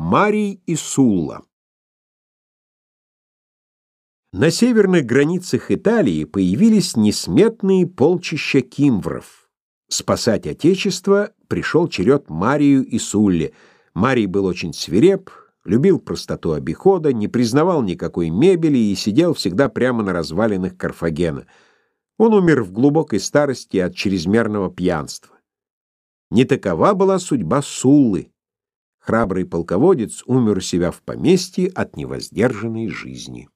Марий и Сулла На северных границах Италии появились несметные полчища кимвров. Спасать отечество пришел черед Марию и Сулле. Марий был очень свиреп, любил простоту обихода, не признавал никакой мебели и сидел всегда прямо на развалинах Карфагена. Он умер в глубокой старости от чрезмерного пьянства. Не такова была судьба Суллы. Храбрый полководец умер у себя в поместье от невоздержанной жизни.